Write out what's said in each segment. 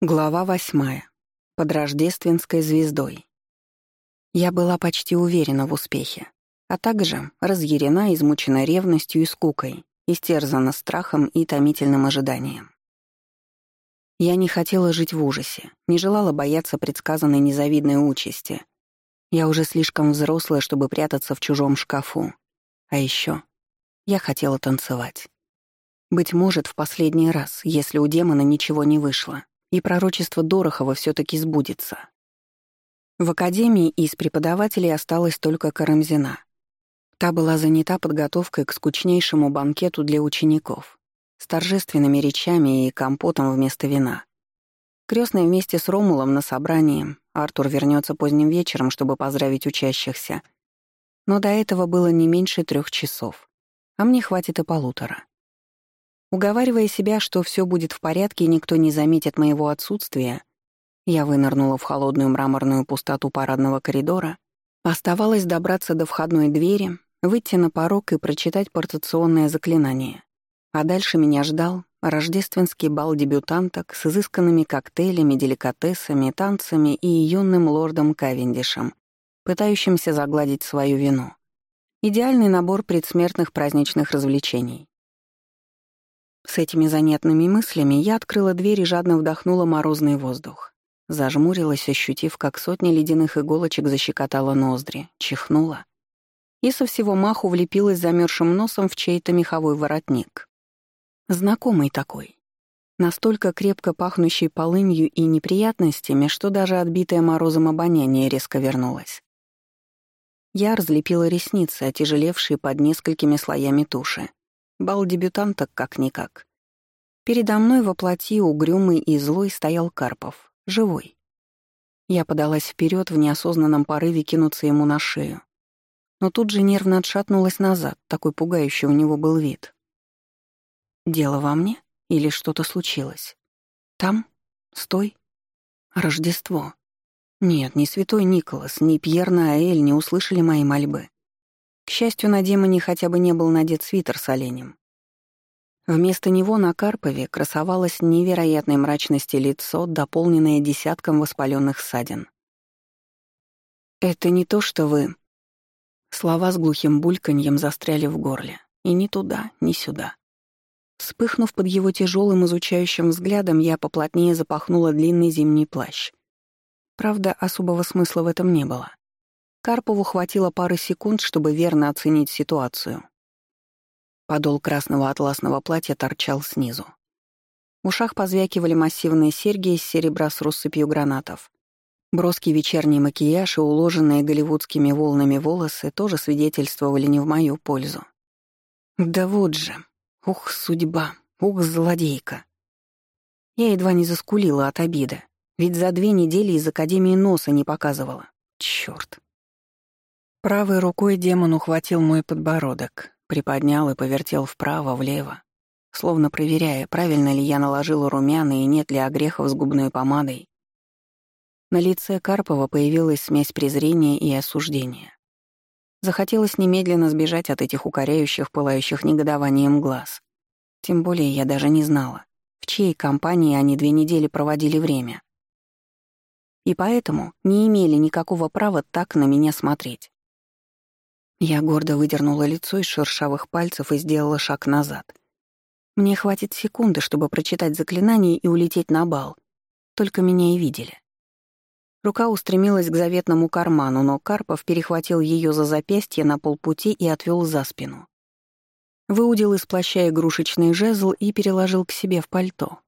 Глава восьмая. Под рождественской звездой. Я была почти уверена в успехе, а также разъярена, измучена ревностью и скукой, истерзана страхом и томительным ожиданием. Я не хотела жить в ужасе, не желала бояться предсказанной незавидной участи. Я уже слишком взрослая, чтобы прятаться в чужом шкафу. А еще я хотела танцевать. Быть может, в последний раз, если у демона ничего не вышло и пророчество Дорохова все таки сбудется. В академии из преподавателей осталась только Карамзина. Та была занята подготовкой к скучнейшему банкету для учеников, с торжественными речами и компотом вместо вина. Крестный вместе с Ромулом на собрании, Артур вернется поздним вечером, чтобы поздравить учащихся. Но до этого было не меньше трех часов, а мне хватит и полутора. Уговаривая себя, что все будет в порядке и никто не заметит моего отсутствия, я вынырнула в холодную мраморную пустоту парадного коридора. Оставалось добраться до входной двери, выйти на порог и прочитать портационное заклинание. А дальше меня ждал рождественский бал дебютанток с изысканными коктейлями, деликатесами, танцами и юным лордом Кавендишем, пытающимся загладить свою вину. Идеальный набор предсмертных праздничных развлечений. С этими занятными мыслями я открыла дверь и жадно вдохнула морозный воздух. Зажмурилась, ощутив, как сотня ледяных иголочек защекотала ноздри, чихнула. И со всего маху влепилась замерзшим носом в чей-то меховой воротник. Знакомый такой. Настолько крепко пахнущий полынью и неприятностями, что даже отбитое морозом обоняние резко вернулось. Я разлепила ресницы, отяжелевшие под несколькими слоями туши. Бал дебютанток как-никак. Передо мной воплоти угрюмый и злой стоял Карпов, живой. Я подалась вперед в неосознанном порыве кинуться ему на шею. Но тут же нервно отшатнулась назад, такой пугающий у него был вид. Дело во мне? Или что-то случилось? Там? Стой. Рождество. Нет, ни святой Николас, ни Пьер Наэль не услышали мои мольбы. К счастью, на демоне хотя бы не был надет свитер с оленем. Вместо него на Карпове красовалось невероятной мрачности лицо, дополненное десятком воспаленных ссадин. «Это не то, что вы...» Слова с глухим бульканьем застряли в горле. И ни туда, ни сюда. Вспыхнув под его тяжелым изучающим взглядом, я поплотнее запахнула длинный зимний плащ. Правда, особого смысла в этом не было. Карпову хватило пары секунд, чтобы верно оценить ситуацию. Подол красного атласного платья торчал снизу. В ушах позвякивали массивные серьги из серебра с россыпью гранатов. Броский вечерний макияж и уложенные голливудскими волнами волосы тоже свидетельствовали не в мою пользу. Да вот же. Ух, судьба. Ух, злодейка. Я едва не заскулила от обиды, ведь за две недели из Академии носа не показывала. Чёрт. Правой рукой демон ухватил мой подбородок, приподнял и повертел вправо-влево, словно проверяя, правильно ли я наложила румяна и нет ли огрехов с губной помадой. На лице Карпова появилась смесь презрения и осуждения. Захотелось немедленно сбежать от этих укоряющих, пылающих негодованием глаз. Тем более я даже не знала, в чьей компании они две недели проводили время. И поэтому не имели никакого права так на меня смотреть. Я гордо выдернула лицо из шершавых пальцев и сделала шаг назад. Мне хватит секунды, чтобы прочитать заклинание и улететь на бал. Только меня и видели. Рука устремилась к заветному карману, но Карпов перехватил ее за запястье на полпути и отвел за спину. Выудил из плаща игрушечный жезл и переложил к себе в пальто.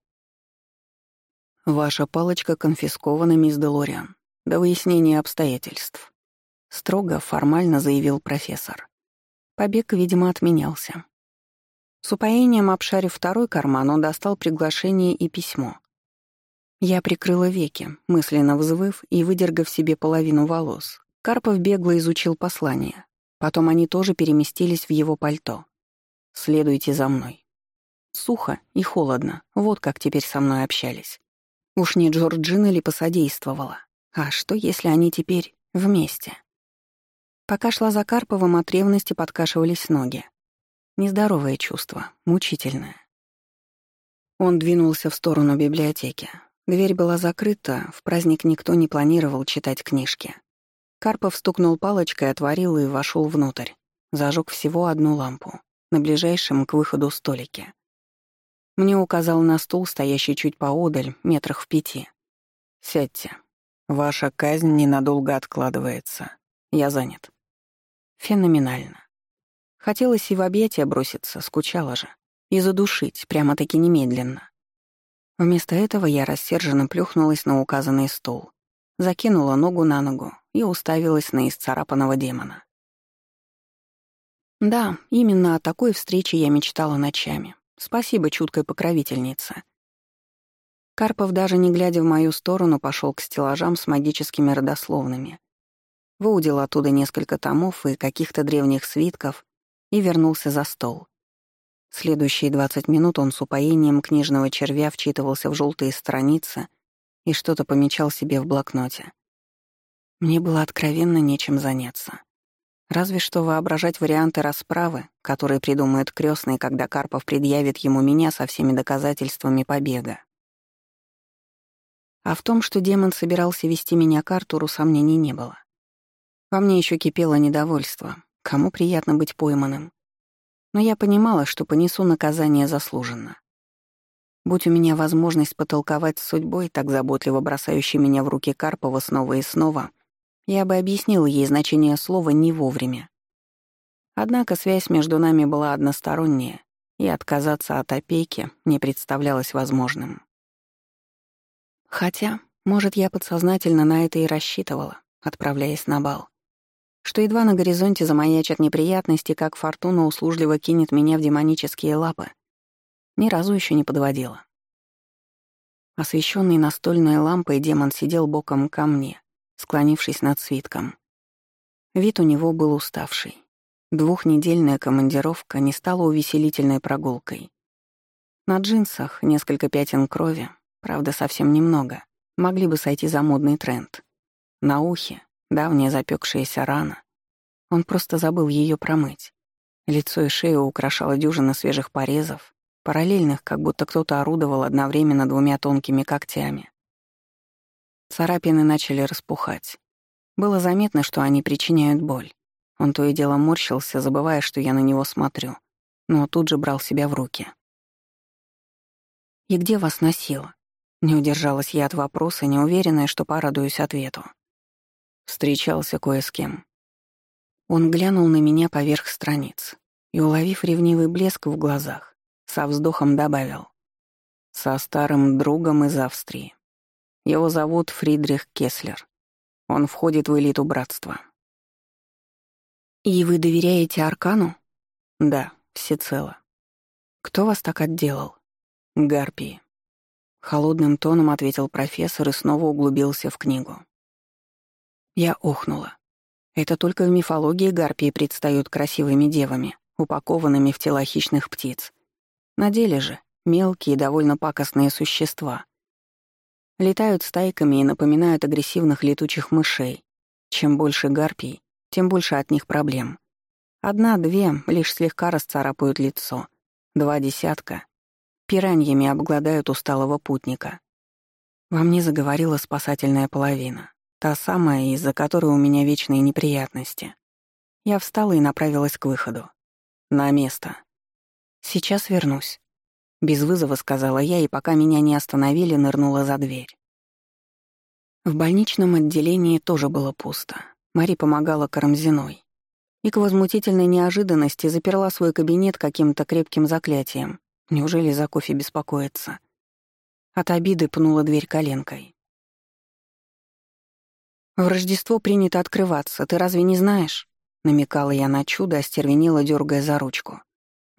«Ваша палочка конфискована, мисс Делориан, до выяснения обстоятельств», Строго, формально заявил профессор. Побег, видимо, отменялся. С упоением обшарив второй карман, он достал приглашение и письмо. Я прикрыла веки, мысленно взвыв и выдергав себе половину волос. Карпов бегло изучил послание. Потом они тоже переместились в его пальто. «Следуйте за мной». Сухо и холодно, вот как теперь со мной общались. Уж не Джорджина ли посодействовала? А что, если они теперь вместе? Пока шла за Карповым, от ревности подкашивались ноги. Нездоровое чувство, мучительное. Он двинулся в сторону библиотеки. Дверь была закрыта, в праздник никто не планировал читать книжки. Карпов стукнул палочкой, отворил и вошел внутрь. Зажег всего одну лампу, на ближайшем к выходу столике. Мне указал на стул, стоящий чуть поодаль, метрах в пяти. «Сядьте. Ваша казнь ненадолго откладывается. Я занят». Феноменально. Хотелось и в объятия броситься, скучала же. И задушить, прямо-таки немедленно. Вместо этого я рассерженно плюхнулась на указанный стул, закинула ногу на ногу и уставилась на исцарапанного демона. Да, именно о такой встрече я мечтала ночами. Спасибо чуткой покровительнице. Карпов, даже не глядя в мою сторону, пошел к стеллажам с магическими родословными. Выудил оттуда несколько томов и каких-то древних свитков и вернулся за стол. Следующие двадцать минут он с упоением книжного червя вчитывался в желтые страницы и что-то помечал себе в блокноте. Мне было откровенно нечем заняться. Разве что воображать варианты расправы, которые придумает крестный, когда Карпов предъявит ему меня со всеми доказательствами побега. А в том, что демон собирался вести меня к Артуру, сомнений не было. Во мне еще кипело недовольство. Кому приятно быть пойманным? но я понимала, что понесу наказание заслуженно. Будь у меня возможность потолковать с судьбой, так заботливо бросающей меня в руки Карпова снова и снова, я бы объяснила ей значение слова «не вовремя». Однако связь между нами была односторонняя, и отказаться от опеки не представлялось возможным. Хотя, может, я подсознательно на это и рассчитывала, отправляясь на бал что едва на горизонте замаячат неприятности, как фортуна услужливо кинет меня в демонические лапы. Ни разу еще не подводила. Освещенный настольной лампой демон сидел боком ко мне, склонившись над свитком. Вид у него был уставший. Двухнедельная командировка не стала увеселительной прогулкой. На джинсах несколько пятен крови, правда, совсем немного, могли бы сойти за модный тренд. На ухе Давняя запекшаяся рана. Он просто забыл ее промыть. Лицо и шею украшала дюжина свежих порезов, параллельных, как будто кто-то орудовал одновременно двумя тонкими когтями. Царапины начали распухать. Было заметно, что они причиняют боль. Он то и дело морщился, забывая, что я на него смотрю, но тут же брал себя в руки. «И где вас носило?» Не удержалась я от вопроса, неуверенная, что порадуюсь ответу. Встречался кое с кем. Он глянул на меня поверх страниц и, уловив ревнивый блеск в глазах, со вздохом добавил. «Со старым другом из Австрии. Его зовут Фридрих Кеслер. Он входит в элиту братства». «И вы доверяете Аркану?» «Да, всецело». «Кто вас так отделал?» «Гарпии». Холодным тоном ответил профессор и снова углубился в книгу. Я охнула. Это только в мифологии гарпии предстают красивыми девами, упакованными в тела хищных птиц. На деле же мелкие, довольно пакостные существа. Летают стайками и напоминают агрессивных летучих мышей. Чем больше гарпий, тем больше от них проблем. Одна-две лишь слегка расцарапают лицо. Два десятка пираньями обгладают усталого путника. Во мне заговорила спасательная половина. Та самая, из-за которой у меня вечные неприятности. Я встала и направилась к выходу. На место. «Сейчас вернусь», — без вызова сказала я, и пока меня не остановили, нырнула за дверь. В больничном отделении тоже было пусто. Мари помогала Карамзиной. И к возмутительной неожиданности заперла свой кабинет каким-то крепким заклятием. Неужели за кофе беспокоится? От обиды пнула дверь коленкой. «В Рождество принято открываться, ты разве не знаешь?» Намекала я на чудо, остервенела, дергая за ручку.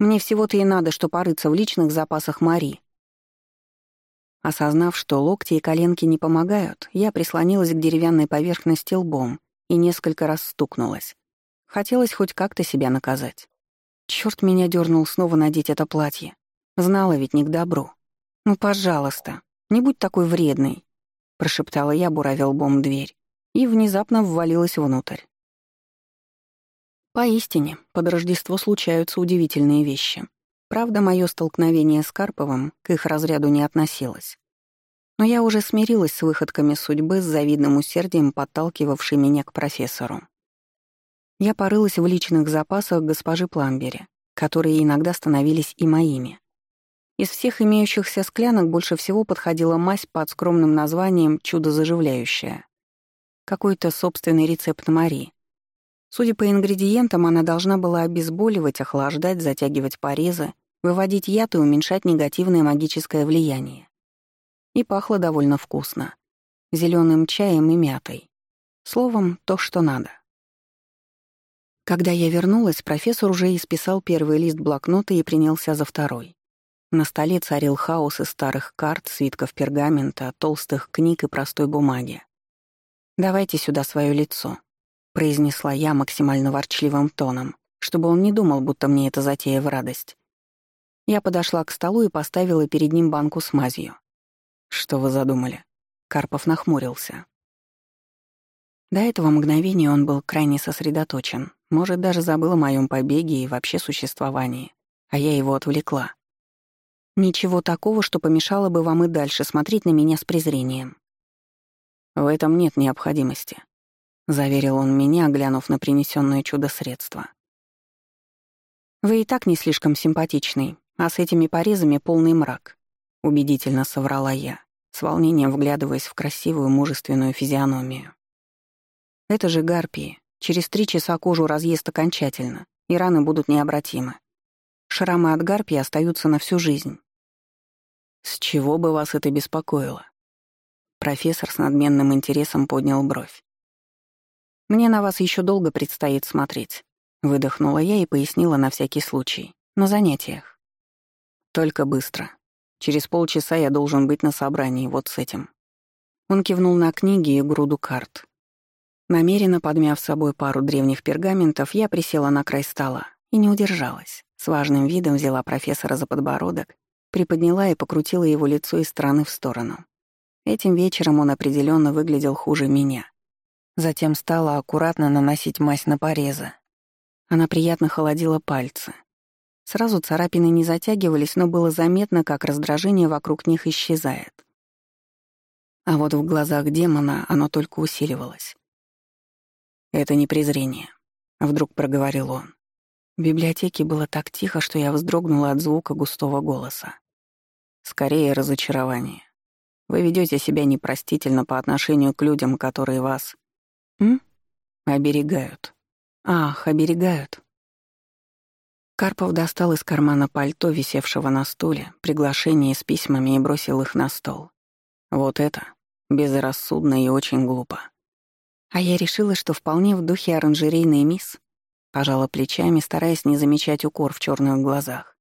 «Мне всего-то и надо, что порыться в личных запасах Мари». Осознав, что локти и коленки не помогают, я прислонилась к деревянной поверхности лбом и несколько раз стукнулась. Хотелось хоть как-то себя наказать. Чёрт меня дернул снова надеть это платье. Знала ведь не к добру. «Ну, пожалуйста, не будь такой вредной», — прошептала я, буравя лбом дверь и внезапно ввалилась внутрь. Поистине, под Рождество случаются удивительные вещи. Правда, мое столкновение с Карповым к их разряду не относилось. Но я уже смирилась с выходками судьбы с завидным усердием, подталкивавшей меня к профессору. Я порылась в личных запасах госпожи Пламбери, которые иногда становились и моими. Из всех имеющихся склянок больше всего подходила мазь под скромным названием «Чудо заживляющее». Какой-то собственный рецепт Мари. Судя по ингредиентам, она должна была обезболивать, охлаждать, затягивать порезы, выводить яд и уменьшать негативное магическое влияние. И пахло довольно вкусно. зеленым чаем и мятой. Словом, то, что надо. Когда я вернулась, профессор уже исписал первый лист блокнота и принялся за второй. На столе царил хаос из старых карт, свитков пергамента, толстых книг и простой бумаги. «Давайте сюда свое лицо», — произнесла я максимально ворчливым тоном, чтобы он не думал, будто мне это затея в радость. Я подошла к столу и поставила перед ним банку с мазью. «Что вы задумали?» Карпов нахмурился. До этого мгновения он был крайне сосредоточен, может, даже забыл о моем побеге и вообще существовании, а я его отвлекла. Ничего такого, что помешало бы вам и дальше смотреть на меня с презрением. В этом нет необходимости, заверил он меня, глянув на принесенное чудо-средство. Вы и так не слишком симпатичный, а с этими порезами полный мрак, убедительно соврала я, с волнением вглядываясь в красивую мужественную физиономию. Это же гарпии. Через три часа кожу разъест окончательно, и раны будут необратимы. Шрамы от гарпии остаются на всю жизнь. С чего бы вас это беспокоило? Профессор с надменным интересом поднял бровь. Мне на вас еще долго предстоит смотреть. Выдохнула я и пояснила на всякий случай. На занятиях. Только быстро. Через полчаса я должен быть на собрании вот с этим. Он кивнул на книги и груду карт. Намеренно подмяв с собой пару древних пергаментов, я присела на край стола и не удержалась. С важным видом взяла профессора за подбородок, приподняла и покрутила его лицо из стороны в сторону. Этим вечером он определенно выглядел хуже меня. Затем стала аккуратно наносить мазь на порезы. Она приятно холодила пальцы. Сразу царапины не затягивались, но было заметно, как раздражение вокруг них исчезает. А вот в глазах демона оно только усиливалось. «Это не презрение», — вдруг проговорил он. В библиотеке было так тихо, что я вздрогнула от звука густого голоса. «Скорее разочарование. Вы ведете себя непростительно по отношению к людям, которые вас... М? Оберегают. Ах, оберегают». Карпов достал из кармана пальто, висевшего на стуле, приглашение с письмами и бросил их на стол. Вот это безрассудно и очень глупо. А я решила, что вполне в духе оранжерейной мисс, пожала плечами, стараясь не замечать укор в черных глазах.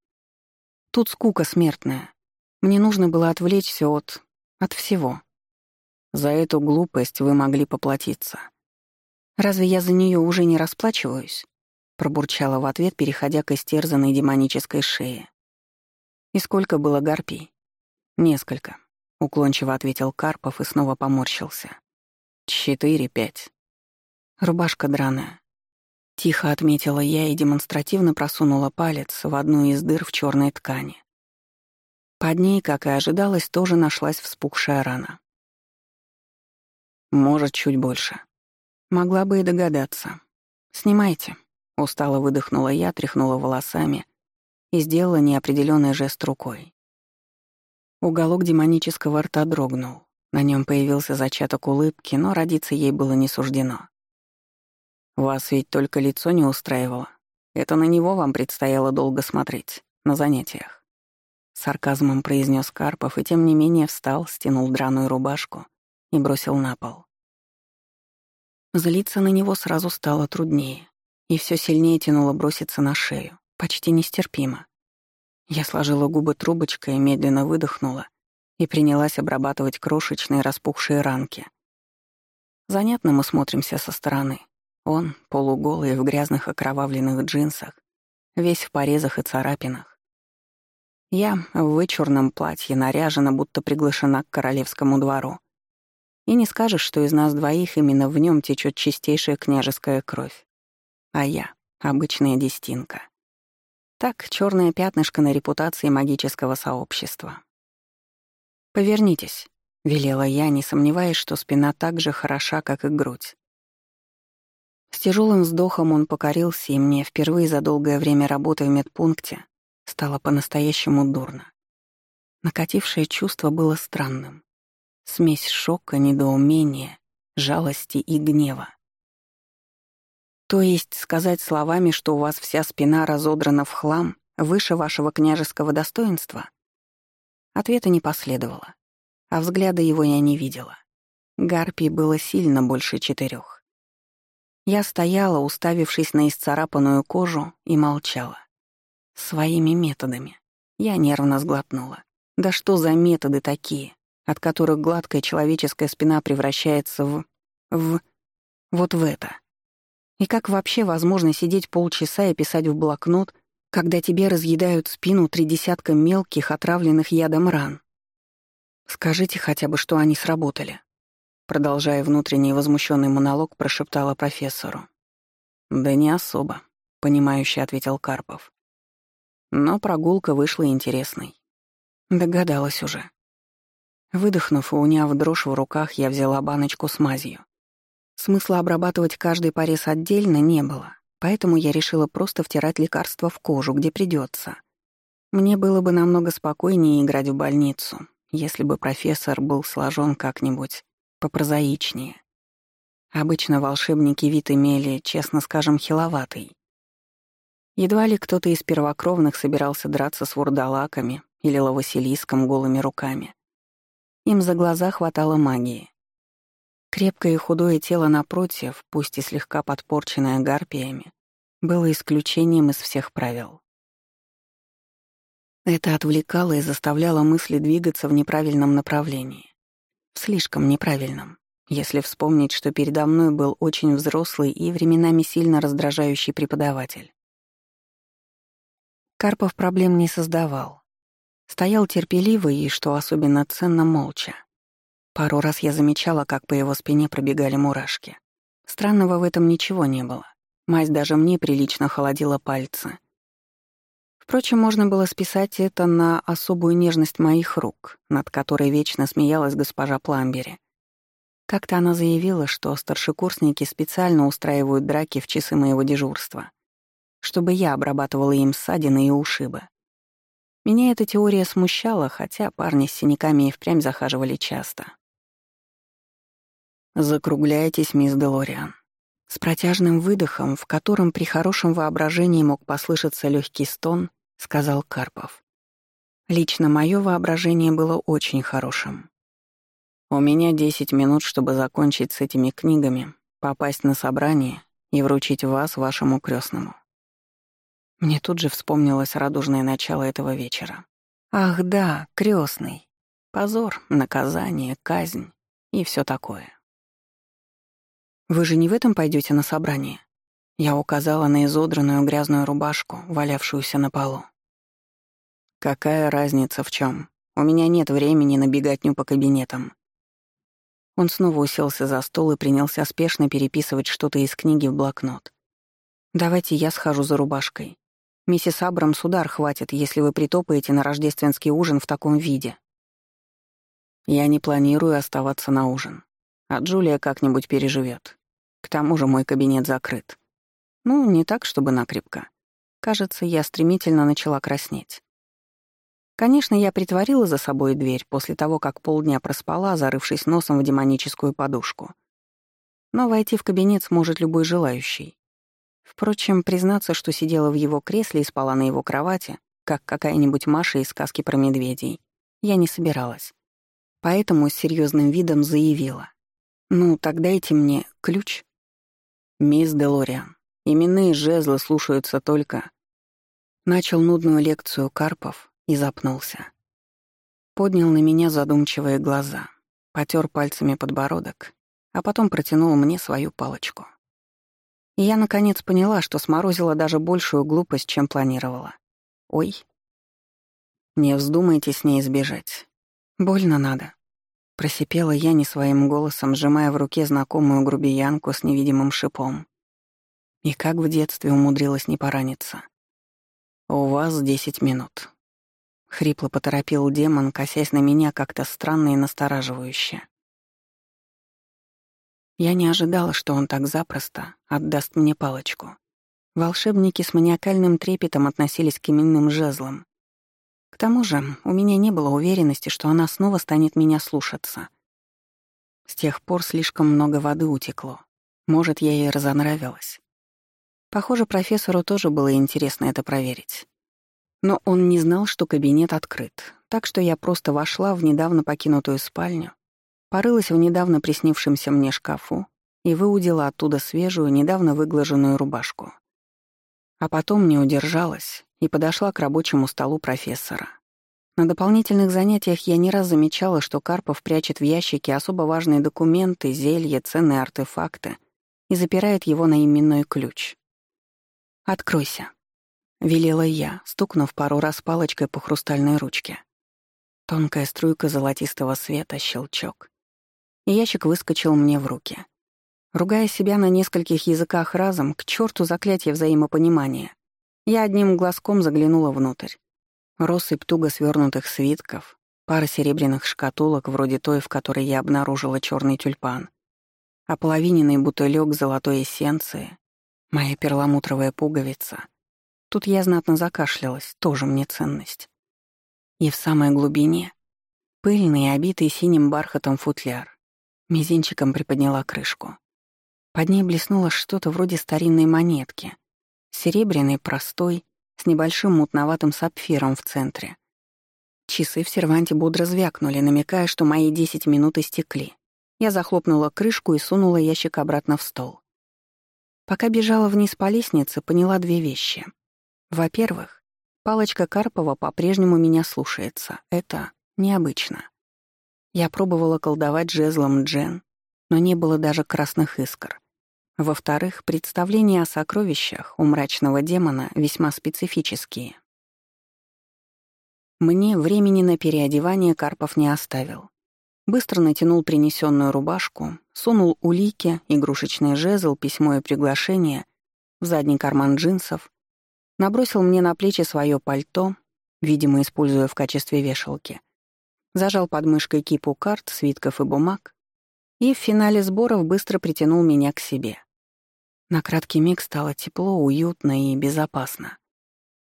Тут скука смертная. Мне нужно было отвлечься от... от всего. За эту глупость вы могли поплатиться. Разве я за нее уже не расплачиваюсь? Пробурчала в ответ, переходя к истерзанной демонической шее. И сколько было гарпий? Несколько, уклончиво ответил Карпов и снова поморщился. Четыре-пять. Рубашка драная. Тихо отметила я и демонстративно просунула палец в одну из дыр в черной ткани. Под ней, как и ожидалось, тоже нашлась вспухшая рана. Может, чуть больше. Могла бы и догадаться. «Снимайте», — устало выдохнула я, тряхнула волосами и сделала неопределенный жест рукой. Уголок демонического рта дрогнул. На нем появился зачаток улыбки, но родиться ей было не суждено. «Вас ведь только лицо не устраивало. Это на него вам предстояло долго смотреть, на занятиях». Сарказмом произнес Карпов и тем не менее встал, стянул драную рубашку и бросил на пол. Злиться на него сразу стало труднее, и все сильнее тянуло броситься на шею, почти нестерпимо. Я сложила губы трубочкой медленно выдохнула и принялась обрабатывать крошечные распухшие ранки. Занятно мы смотримся со стороны. Он, полуголый, в грязных окровавленных джинсах, весь в порезах и царапинах. Я в вычурном платье наряжена, будто приглашена к королевскому двору. И не скажешь, что из нас двоих именно в нем течет чистейшая княжеская кровь. А я — обычная дестинка. Так, черное пятнышко на репутации магического сообщества. «Повернитесь», — велела я, не сомневаясь, что спина так же хороша, как и грудь. С тяжелым вздохом он покорился, и мне впервые за долгое время работы в медпункте стало по-настоящему дурно. Накатившее чувство было странным. Смесь шока, недоумения, жалости и гнева. То есть сказать словами, что у вас вся спина разодрана в хлам, выше вашего княжеского достоинства? Ответа не последовало а взгляда его я не видела. Гарпий было сильно больше четырех. Я стояла, уставившись на исцарапанную кожу, и молчала. Своими методами. Я нервно сглотнула. Да что за методы такие, от которых гладкая человеческая спина превращается в... в... вот в это? И как вообще возможно сидеть полчаса и писать в блокнот, когда тебе разъедают спину три десятка мелких, отравленных ядом ран? «Скажите хотя бы, что они сработали», — продолжая внутренний возмущенный монолог, прошептала профессору. «Да не особо», — понимающе ответил Карпов. Но прогулка вышла интересной. Догадалась уже. Выдохнув и уняв дрожь в руках, я взяла баночку с мазью. Смысла обрабатывать каждый порез отдельно не было, поэтому я решила просто втирать лекарство в кожу, где придется. Мне было бы намного спокойнее играть в больницу, если бы профессор был сложен как-нибудь попрозаичнее. Обычно волшебники вид имели, честно скажем, хиловатый. Едва ли кто-то из первокровных собирался драться с вурдалаками или лавасилиском голыми руками. Им за глаза хватало магии. Крепкое и худое тело напротив, пусть и слегка подпорченное гарпиями, было исключением из всех правил. Это отвлекало и заставляло мысли двигаться в неправильном направлении. В слишком неправильном, если вспомнить, что передо мной был очень взрослый и временами сильно раздражающий преподаватель. Карпов проблем не создавал. Стоял терпеливо и, что особенно ценно, молча. Пару раз я замечала, как по его спине пробегали мурашки. Странного в этом ничего не было. Мазь даже мне прилично холодила пальцы — Впрочем, можно было списать это на особую нежность моих рук, над которой вечно смеялась госпожа Пламбери. Как-то она заявила, что старшекурсники специально устраивают драки в часы моего дежурства, чтобы я обрабатывала им ссадины и ушибы. Меня эта теория смущала, хотя парни с синяками и впрямь захаживали часто. «Закругляйтесь, мисс Делориан», с протяжным выдохом, в котором при хорошем воображении мог послышаться легкий стон, сказал Карпов. Лично мое воображение было очень хорошим. У меня десять минут, чтобы закончить с этими книгами, попасть на собрание и вручить вас вашему крестному. Мне тут же вспомнилось радужное начало этого вечера. Ах да, крестный. Позор, наказание, казнь и все такое. «Вы же не в этом пойдете на собрание?» Я указала на изодранную грязную рубашку, валявшуюся на полу. «Какая разница в чем? У меня нет времени на беготню по кабинетам». Он снова уселся за стол и принялся спешно переписывать что-то из книги в блокнот. «Давайте я схожу за рубашкой. Миссис Абрамс удар хватит, если вы притопаете на рождественский ужин в таком виде». «Я не планирую оставаться на ужин, а Джулия как-нибудь переживет. К тому же мой кабинет закрыт. Ну, не так, чтобы накрепко. Кажется, я стремительно начала краснеть. Конечно, я притворила за собой дверь после того, как полдня проспала, зарывшись носом в демоническую подушку. Но войти в кабинет сможет любой желающий. Впрочем, признаться, что сидела в его кресле и спала на его кровати, как какая-нибудь Маша из сказки про медведей, я не собиралась. Поэтому с серьезным видом заявила. «Ну, так дайте мне ключ». «Мисс Делориан, именные жезлы слушаются только...» Начал нудную лекцию Карпов и запнулся. Поднял на меня задумчивые глаза, потер пальцами подбородок, а потом протянул мне свою палочку. И я, наконец, поняла, что сморозила даже большую глупость, чем планировала. Ой. Не вздумайте с ней сбежать. Больно надо. Просипела я не своим голосом, сжимая в руке знакомую грубиянку с невидимым шипом. И как в детстве умудрилась не пораниться. «У вас десять минут». хрипло поторопил демон, косясь на меня как-то странно и настораживающе. Я не ожидала, что он так запросто отдаст мне палочку. Волшебники с маниакальным трепетом относились к именным жезлам. К тому же у меня не было уверенности, что она снова станет меня слушаться. С тех пор слишком много воды утекло. Может, я ей разонравилась. Похоже, профессору тоже было интересно это проверить. Но он не знал, что кабинет открыт, так что я просто вошла в недавно покинутую спальню, порылась в недавно приснившемся мне шкафу и выудила оттуда свежую, недавно выглаженную рубашку. А потом не удержалась и подошла к рабочему столу профессора. На дополнительных занятиях я не раз замечала, что Карпов прячет в ящике особо важные документы, зелья, ценные артефакты и запирает его на именной ключ. «Откройся», Велела я, стукнув пару раз палочкой по хрустальной ручке. Тонкая струйка золотистого света, щелчок. И ящик выскочил мне в руки. Ругая себя на нескольких языках разом, к черту заклятие взаимопонимания, я одним глазком заглянула внутрь. Россыпь туго свернутых свитков, пара серебряных шкатулок, вроде той, в которой я обнаружила черный тюльпан, ополовиненный бутылек золотой эссенции, моя перламутровая пуговица, Тут я знатно закашлялась, тоже мне ценность. И в самой глубине — пыльный, обитый синим бархатом футляр. Мизинчиком приподняла крышку. Под ней блеснуло что-то вроде старинной монетки. Серебряный, простой, с небольшим мутноватым сапфиром в центре. Часы в серванте бодро звякнули, намекая, что мои десять минут истекли. Я захлопнула крышку и сунула ящик обратно в стол. Пока бежала вниз по лестнице, поняла две вещи. Во-первых, палочка Карпова по-прежнему меня слушается. Это необычно. Я пробовала колдовать жезлом Джен, но не было даже красных искр. Во-вторых, представления о сокровищах у мрачного демона весьма специфические. Мне времени на переодевание Карпов не оставил. Быстро натянул принесенную рубашку, сунул улики, игрушечный жезл, письмо и приглашение в задний карман джинсов набросил мне на плечи свое пальто, видимо, используя в качестве вешалки, зажал под мышкой кипу карт, свитков и бумаг и в финале сборов быстро притянул меня к себе. На краткий миг стало тепло, уютно и безопасно.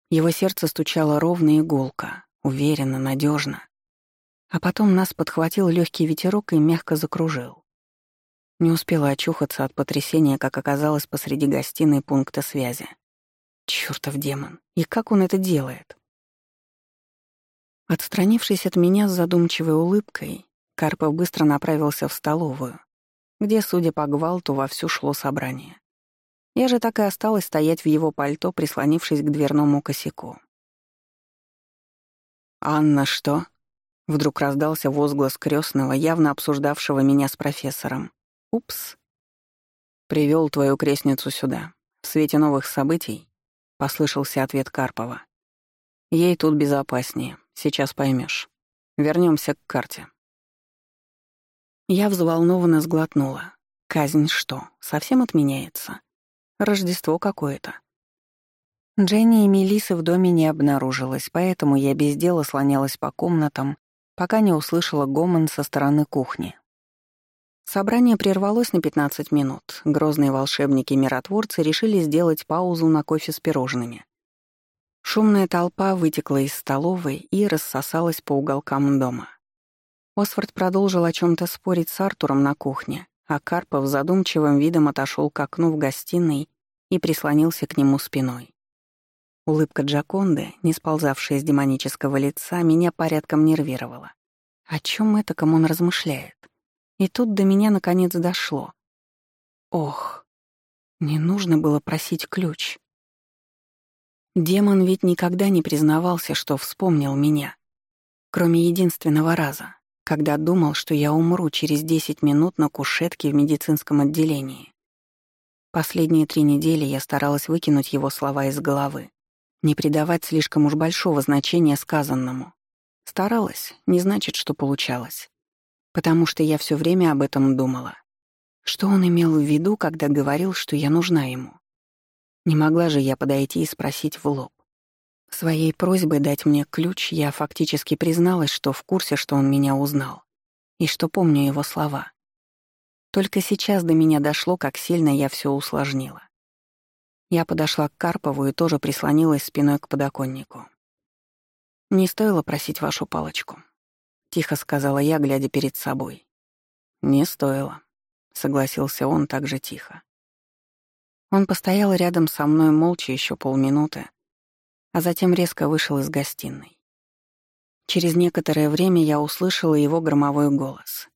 Его сердце стучало ровно и гулко, уверенно, надежно. А потом нас подхватил легкий ветерок и мягко закружил. Не успела очухаться от потрясения, как оказалось посреди гостиной пункта связи. Чёртов демон. И как он это делает? Отстранившись от меня с задумчивой улыбкой, Карпов быстро направился в столовую, где, судя по гвалту, вовсю шло собрание. Я же так и осталась стоять в его пальто, прислонившись к дверному косяку. «Анна, что?» — вдруг раздался возглас крестного, явно обсуждавшего меня с профессором. «Упс. Привел твою крестницу сюда. В свете новых событий — послышался ответ Карпова. «Ей тут безопаснее, сейчас поймешь. Вернемся к карте». Я взволнованно сглотнула. Казнь что, совсем отменяется? Рождество какое-то. Дженни и Мелисы в доме не обнаружилось, поэтому я без дела слонялась по комнатам, пока не услышала гомон со стороны кухни. Собрание прервалось на 15 минут. Грозные волшебники-миротворцы решили сделать паузу на кофе с пирожными. Шумная толпа вытекла из столовой и рассосалась по уголкам дома. Освард продолжил о чем то спорить с Артуром на кухне, а Карпов задумчивым видом отошел к окну в гостиной и прислонился к нему спиной. Улыбка Джаконды, не сползавшая с демонического лица, меня порядком нервировала. О чем это, кому он размышляет? И тут до меня наконец дошло. Ох, не нужно было просить ключ. Демон ведь никогда не признавался, что вспомнил меня. Кроме единственного раза, когда думал, что я умру через 10 минут на кушетке в медицинском отделении. Последние три недели я старалась выкинуть его слова из головы, не придавать слишком уж большого значения сказанному. Старалась, не значит, что получалось потому что я все время об этом думала. Что он имел в виду, когда говорил, что я нужна ему? Не могла же я подойти и спросить в лоб. Своей просьбой дать мне ключ я фактически призналась, что в курсе, что он меня узнал, и что помню его слова. Только сейчас до меня дошло, как сильно я все усложнила. Я подошла к Карпову и тоже прислонилась спиной к подоконнику. «Не стоило просить вашу палочку», — тихо сказала я, глядя перед собой. «Не стоило», — согласился он так же тихо. Он постоял рядом со мной молча еще полминуты, а затем резко вышел из гостиной. Через некоторое время я услышала его громовой голос.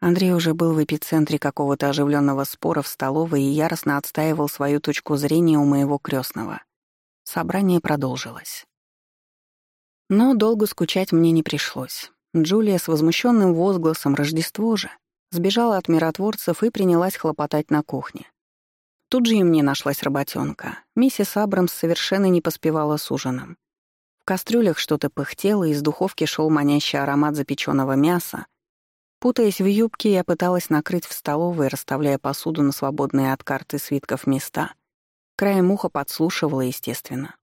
Андрей уже был в эпицентре какого-то оживленного спора в столовой и яростно отстаивал свою точку зрения у моего крестного. Собрание продолжилось. Но долго скучать мне не пришлось. Джулия с возмущенным возгласом «Рождество же!» сбежала от миротворцев и принялась хлопотать на кухне. Тут же и мне нашлась работенка. Миссис Абрамс совершенно не поспевала с ужином. В кастрюлях что-то пыхтело, из духовки шел манящий аромат запеченного мяса, Путаясь в юбке, я пыталась накрыть в столовой, расставляя посуду на свободные от карты свитков места. Краем уха подслушивала, естественно.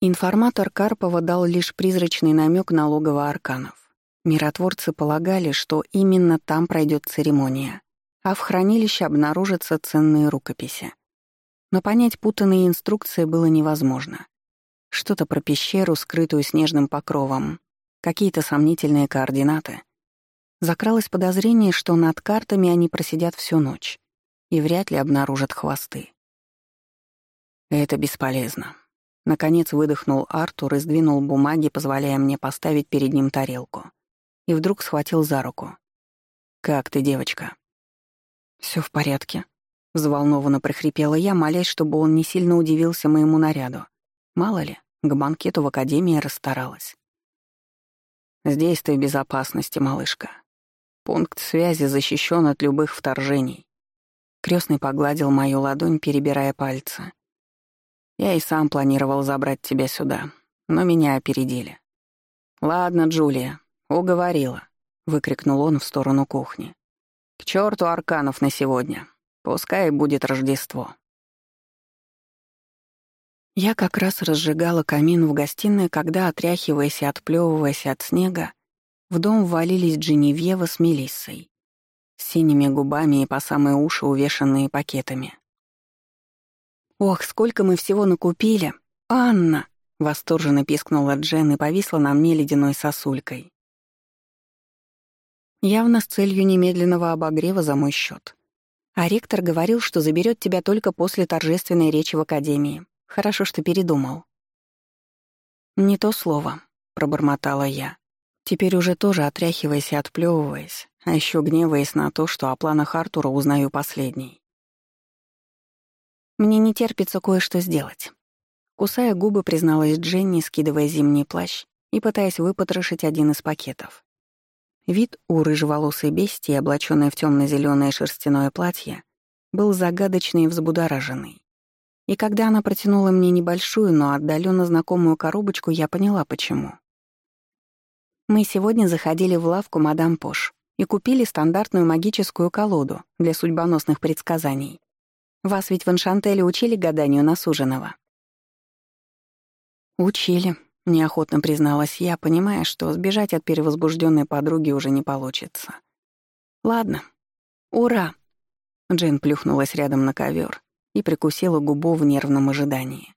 Информатор Карпова дал лишь призрачный намек на логово арканов. Миротворцы полагали, что именно там пройдет церемония, а в хранилище обнаружатся ценные рукописи. Но понять путанные инструкции было невозможно. Что-то про пещеру, скрытую снежным покровом, какие-то сомнительные координаты — Закралось подозрение, что над картами они просидят всю ночь и вряд ли обнаружат хвосты. Это бесполезно. Наконец выдохнул Артур и сдвинул бумаги, позволяя мне поставить перед ним тарелку. И вдруг схватил за руку. «Как ты, девочка?» Все в порядке», — взволнованно прохрипела я, молясь, чтобы он не сильно удивился моему наряду. Мало ли, к банкету в академии расстаралась. «Здесь ты в безопасности, малышка. Пункт связи защищен от любых вторжений. Крестный погладил мою ладонь, перебирая пальцы. Я и сам планировал забрать тебя сюда, но меня опередили. «Ладно, Джулия, уговорила», — выкрикнул он в сторону кухни. «К черту арканов на сегодня. Пускай будет Рождество». Я как раз разжигала камин в гостиной, когда, отряхиваясь и отплёвываясь от снега, в дом ввалились Дженевьева с Мелиссой, с синими губами и по самые уши увешанные пакетами. «Ох, сколько мы всего накупили! Анна!» — восторженно пискнула Джен и повисла на мне ледяной сосулькой. Явно с целью немедленного обогрева за мой счет. А ректор говорил, что заберет тебя только после торжественной речи в академии. Хорошо, что передумал. «Не то слово», — пробормотала я. Теперь уже тоже отряхиваясь и отплёвываясь, а еще гневаясь на то, что о планах Артура узнаю последний. «Мне не терпится кое-что сделать». Кусая губы, призналась Дженни, скидывая зимний плащ и пытаясь выпотрошить один из пакетов. Вид у рыжеволосой бестии, облачённой в темно зеленое шерстяное платье, был загадочный и взбудораженный. И когда она протянула мне небольшую, но отдаленно знакомую коробочку, я поняла, почему. Мы сегодня заходили в лавку «Мадам Пош» и купили стандартную магическую колоду для судьбоносных предсказаний. Вас ведь в Аншантеле учили гаданию на суженого? «Учили», — неохотно призналась я, понимая, что сбежать от перевозбужденной подруги уже не получится. «Ладно. Ура!» Джейн плюхнулась рядом на ковер и прикусила губу в нервном ожидании.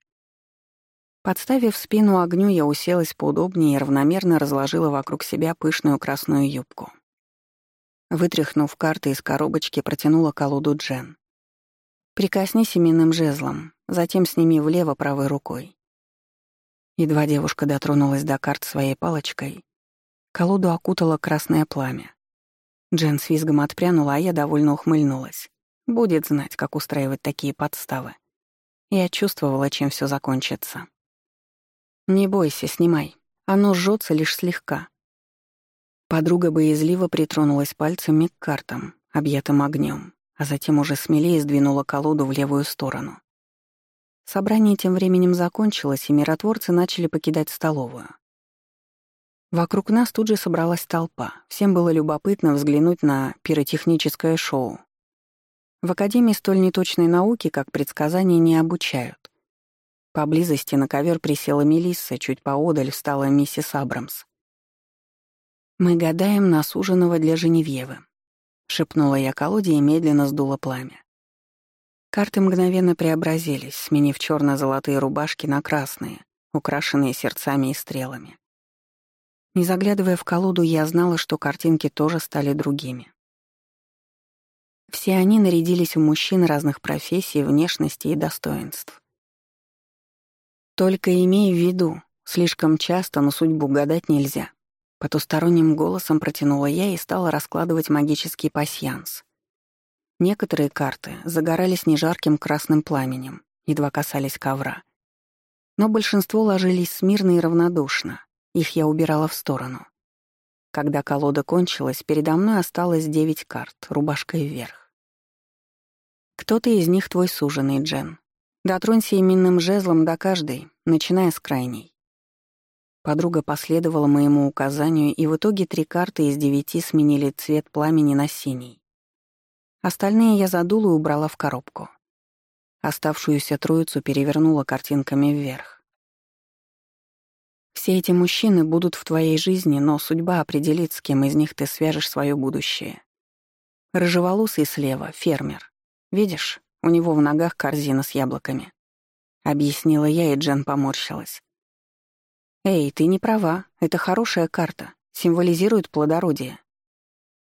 Подставив спину огню, я уселась поудобнее и равномерно разложила вокруг себя пышную красную юбку. Вытряхнув карты из коробочки, протянула колоду Джен. «Прикоснись именным жезлом, затем сними влево правой рукой». Едва девушка дотронулась до карт своей палочкой, колоду окутало красное пламя. Джен с визгом отпрянула, а я довольно ухмыльнулась. Будет знать, как устраивать такие подставы. Я чувствовала, чем все закончится. «Не бойся, снимай. Оно жжется лишь слегка». Подруга боязливо притронулась пальцами к картам, объятым огнем, а затем уже смелее сдвинула колоду в левую сторону. Собрание тем временем закончилось, и миротворцы начали покидать столовую. Вокруг нас тут же собралась толпа. Всем было любопытно взглянуть на пиротехническое шоу. В Академии столь неточной науки, как предсказания, не обучают. Поблизости на ковер присела Мелисса, чуть поодаль встала миссис Абрамс. «Мы гадаем на суженого для Женевьевы», — шепнула я колоде и медленно сдула пламя. Карты мгновенно преобразились, сменив черно золотые рубашки на красные, украшенные сердцами и стрелами. Не заглядывая в колоду, я знала, что картинки тоже стали другими. Все они нарядились у мужчин разных профессий, внешности и достоинств. Только имей в виду, слишком часто на судьбу гадать нельзя. Потусторонним голосом протянула я и стала раскладывать магический пасьянс. Некоторые карты загорались нежарким красным пламенем, едва касались ковра. Но большинство ложились смирно и равнодушно, их я убирала в сторону. Когда колода кончилась, передо мной осталось девять карт, рубашкой вверх. Кто-то из них твой суженый, Джен. Дотронься именным жезлом до каждой, начиная с крайней. Подруга последовала моему указанию, и в итоге три карты из девяти сменили цвет пламени на синий. Остальные я задула и убрала в коробку. Оставшуюся троицу перевернула картинками вверх. Все эти мужчины будут в твоей жизни, но судьба определит, с кем из них ты свяжешь свое будущее. Рыжеволосый слева — фермер. Видишь, у него в ногах корзина с яблоками. Объяснила я, и Джен поморщилась. «Эй, ты не права. Это хорошая карта. Символизирует плодородие.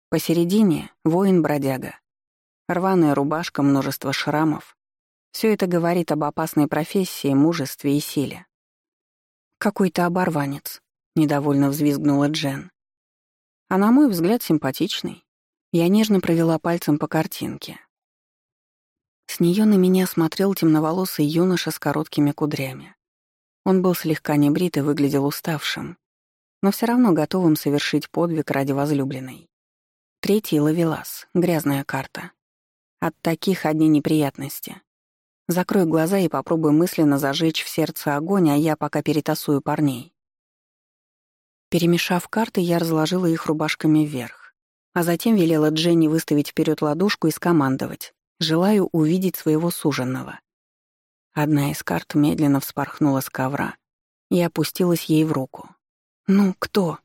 Посередине — воин-бродяга. Рваная рубашка, множество шрамов. Все это говорит об опасной профессии, мужестве и силе. «Какой-то оборванец», — недовольно взвизгнула Джен. А на мой взгляд, симпатичный. Я нежно провела пальцем по картинке. С нее на меня смотрел темноволосый юноша с короткими кудрями. Он был слегка небрит и выглядел уставшим, но все равно готовым совершить подвиг ради возлюбленной. Третий — ловелас, грязная карта. От таких одни неприятности. Закрой глаза и попробуй мысленно зажечь в сердце огонь, а я пока перетасую парней. Перемешав карты, я разложила их рубашками вверх, а затем велела Дженни выставить вперед ладошку и скомандовать. Желаю увидеть своего суженного. Одна из карт медленно вспорхнула с ковра и опустилась ей в руку. «Ну, кто?»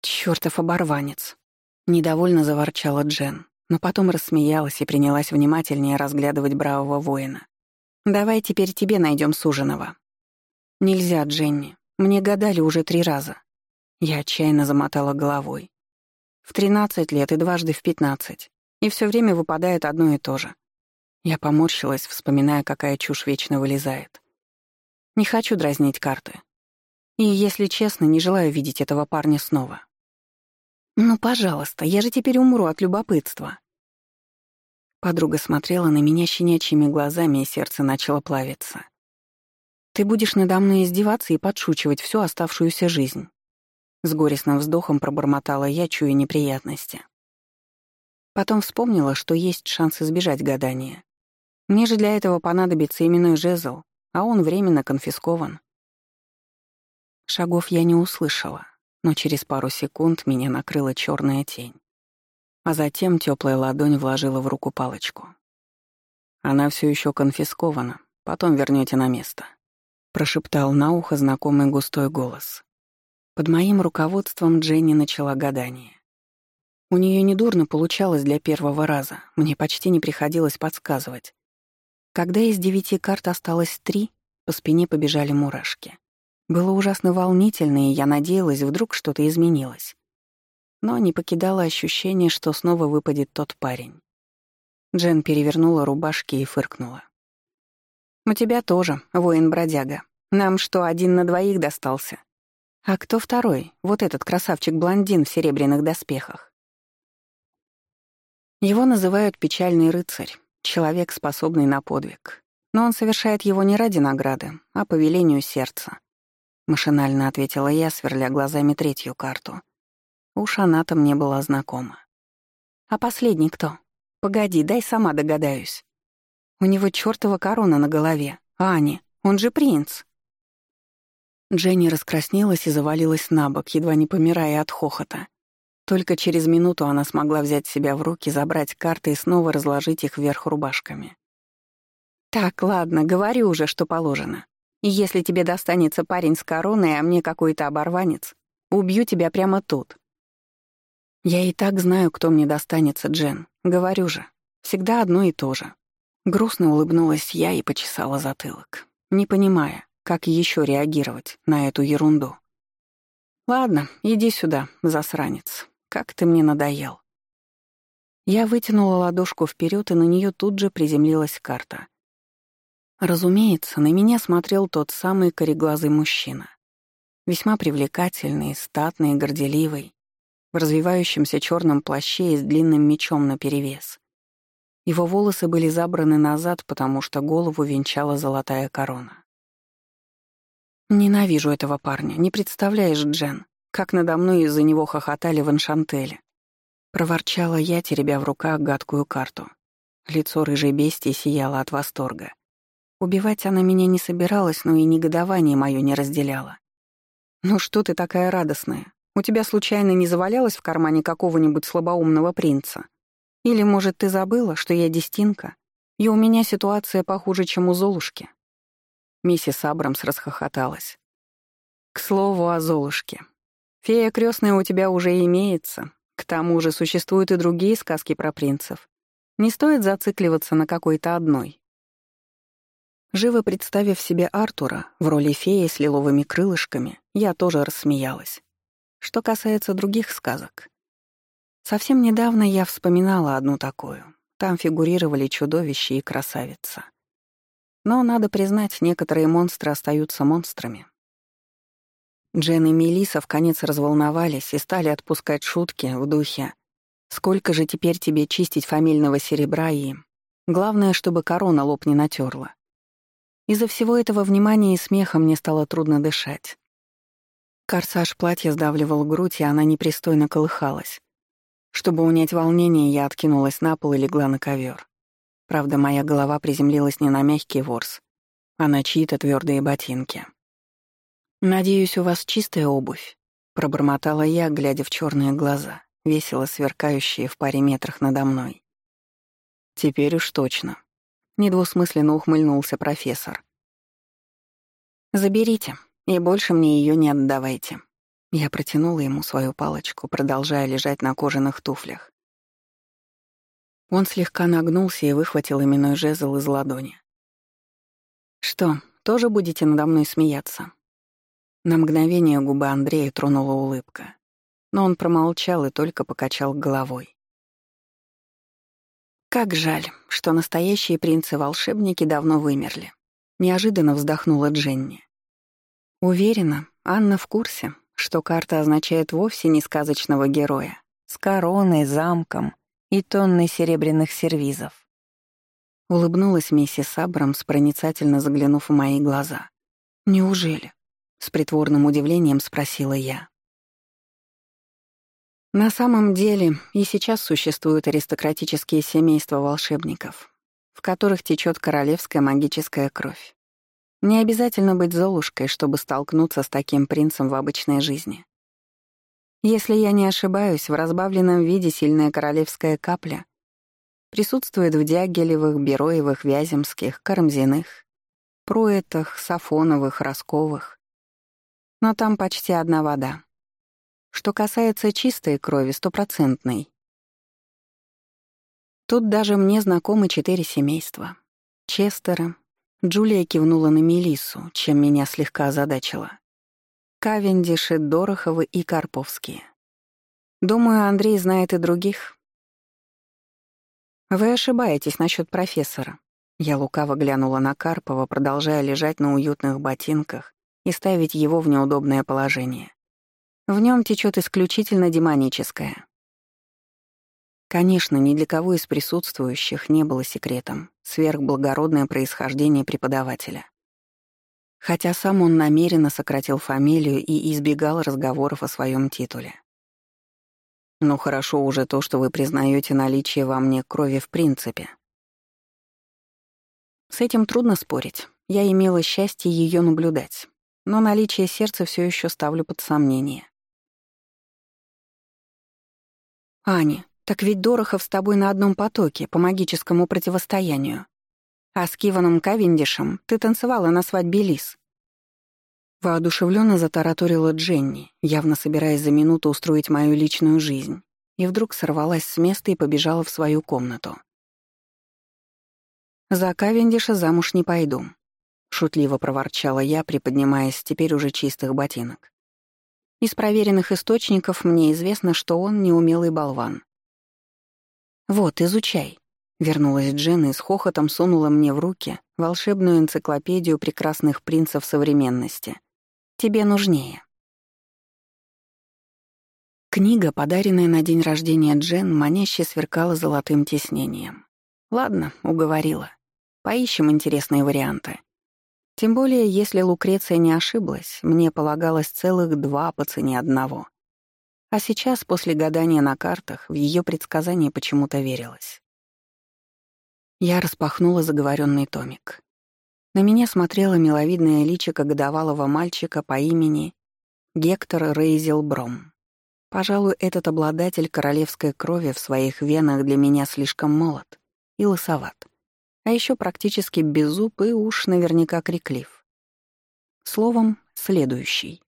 «Чёртов оборванец!» — недовольно заворчала Джен, но потом рассмеялась и принялась внимательнее разглядывать бравого воина. «Давай теперь тебе найдем суженого». «Нельзя, Дженни. Мне гадали уже три раза». Я отчаянно замотала головой. В тринадцать лет и дважды в пятнадцать. И все время выпадает одно и то же. Я поморщилась, вспоминая, какая чушь вечно вылезает. Не хочу дразнить карты. И, если честно, не желаю видеть этого парня снова. «Ну, пожалуйста, я же теперь умру от любопытства». Подруга смотрела на меня щенячьими глазами, и сердце начало плавиться. «Ты будешь надо мной издеваться и подшучивать всю оставшуюся жизнь». С горестным вздохом пробормотала я, чуя неприятности. Потом вспомнила, что есть шанс избежать гадания. Мне же для этого понадобится именной жезл, а он временно конфискован. Шагов я не услышала, но через пару секунд меня накрыла черная тень. А затем теплая ладонь вложила в руку палочку. Она все еще конфискована, потом вернете на место. Прошептал на ухо знакомый густой голос. Под моим руководством Дженни начала гадание. У нее недурно получалось для первого раза, мне почти не приходилось подсказывать. Когда из девяти карт осталось три, по спине побежали мурашки. Было ужасно волнительно, и я надеялась, вдруг что-то изменилось. Но не покидало ощущение, что снова выпадет тот парень. Джен перевернула рубашки и фыркнула. «У тебя тоже, воин-бродяга. Нам что, один на двоих достался? А кто второй? Вот этот красавчик-блондин в серебряных доспехах». Его называют «печальный рыцарь», Человек, способный на подвиг. Но он совершает его не ради награды, а по велению сердца. Машинально ответила я, сверля глазами третью карту. Уж она-то мне была знакома. А последний кто? Погоди, дай сама догадаюсь. У него чёртова корона на голове. Ани, он же принц. Дженни раскраснелась и завалилась на бок, едва не помирая от хохота. Только через минуту она смогла взять себя в руки, забрать карты и снова разложить их вверх рубашками. «Так, ладно, говорю уже, что положено. И если тебе достанется парень с короной, а мне какой-то оборванец, убью тебя прямо тут». «Я и так знаю, кто мне достанется, Джен. Говорю же. Всегда одно и то же». Грустно улыбнулась я и почесала затылок, не понимая, как еще реагировать на эту ерунду. «Ладно, иди сюда, засранец. Как ты мне надоел». Я вытянула ладошку вперед, и на нее тут же приземлилась карта. Разумеется, на меня смотрел тот самый кореглазый мужчина. Весьма привлекательный, статный, горделивый, в развивающемся черном плаще и с длинным мечом наперевес. Его волосы были забраны назад, потому что голову венчала золотая корона. Ненавижу этого парня. Не представляешь, Джен, как надо мной из-за него хохотали в Аншантеле. Проворчала я, теребя в руках гадкую карту. Лицо рыжей бестии сияло от восторга. Убивать она меня не собиралась, но и негодование мое не разделяла. «Ну что ты такая радостная? У тебя случайно не завалялось в кармане какого-нибудь слабоумного принца? Или, может, ты забыла, что я дестинка, и у меня ситуация похуже, чем у Золушки?» Миссис Абрамс расхохоталась. «К слову о Золушке. Фея крестная у тебя уже имеется. К тому же существуют и другие сказки про принцев. Не стоит зацикливаться на какой-то одной». Живо представив себе Артура в роли феи с лиловыми крылышками, я тоже рассмеялась. Что касается других сказок. Совсем недавно я вспоминала одну такую. Там фигурировали чудовище и красавица. Но, надо признать, некоторые монстры остаются монстрами. Джен и Мелиса в конец разволновались и стали отпускать шутки в духе «Сколько же теперь тебе чистить фамильного серебра и...» Главное, чтобы корона лоб не натерла. Из-за всего этого внимания и смеха мне стало трудно дышать. Корсаж платья сдавливал грудь, и она непристойно колыхалась. Чтобы унять волнение, я откинулась на пол и легла на ковер. Правда, моя голова приземлилась не на мягкий ворс, а на чьи-то твердые ботинки. «Надеюсь, у вас чистая обувь», — пробормотала я, глядя в черные глаза, весело сверкающие в паре метрах надо мной. «Теперь уж точно», — недвусмысленно ухмыльнулся профессор. «Заберите, и больше мне ее не отдавайте». Я протянула ему свою палочку, продолжая лежать на кожаных туфлях. Он слегка нагнулся и выхватил именной жезл из ладони. «Что, тоже будете надо мной смеяться?» На мгновение губы Андрея тронула улыбка, но он промолчал и только покачал головой. «Как жаль, что настоящие принцы-волшебники давно вымерли», — неожиданно вздохнула Дженни. Уверена, Анна в курсе, что карта означает вовсе не сказочного героя, с короной, замком и тонной серебряных сервизов. Улыбнулась миссис Абрамс, проницательно заглянув в мои глаза. «Неужели?» — с притворным удивлением спросила я. На самом деле и сейчас существуют аристократические семейства волшебников, в которых течет королевская магическая кровь. Не обязательно быть Золушкой, чтобы столкнуться с таким принцем в обычной жизни. Если я не ошибаюсь, в разбавленном виде сильная королевская капля присутствует в Дягилевых, Бероевых, Вяземских, Карамзиных, Пруэтах, Сафоновых, Росковых. Но там почти одна вода. Что касается чистой крови, стопроцентной. Тут даже мне знакомы четыре семейства. Честера. Джулия кивнула на Мелиссу, чем меня слегка озадачила. Кавендиши, Дороховы и Карповские. Думаю, Андрей знает и других. Вы ошибаетесь насчет профессора. Я лукаво глянула на Карпова, продолжая лежать на уютных ботинках и ставить его в неудобное положение. В нем течет исключительно демоническое. Конечно, ни для кого из присутствующих не было секретом сверхблагородное происхождение преподавателя хотя сам он намеренно сократил фамилию и избегал разговоров о своем титуле. «Ну хорошо уже то, что вы признаете наличие во мне крови в принципе». С этим трудно спорить. Я имела счастье ее наблюдать, но наличие сердца все еще ставлю под сомнение. «Аня, так ведь Дорохов с тобой на одном потоке по магическому противостоянию. А с Киваном Кавендишем ты танцевала на свадьбе Лис. Воодушевленно затараторила Дженни, явно собираясь за минуту устроить мою личную жизнь, и вдруг сорвалась с места и побежала в свою комнату. «За Кавендиша замуж не пойду», — шутливо проворчала я, приподнимаясь теперь уже чистых ботинок. Из проверенных источников мне известно, что он неумелый болван. «Вот, изучай», — вернулась Джен и с хохотом сунула мне в руки волшебную энциклопедию прекрасных принцев современности. «Тебе нужнее». Книга, подаренная на день рождения Джен, маняще сверкала золотым тиснением. Ладно, уговорила. Поищем интересные варианты. Тем более, если Лукреция не ошиблась, мне полагалось целых два по цене одного. А сейчас, после гадания на картах, в ее предсказание почему-то верилось. Я распахнула заговоренный томик. На меня смотрела миловидная личико годовалого мальчика по имени Гектор Рейзел Бром. Пожалуй, этот обладатель королевской крови в своих венах для меня слишком молод и лысоват а еще практически беззуб и уж наверняка криклив. Словом, следующий.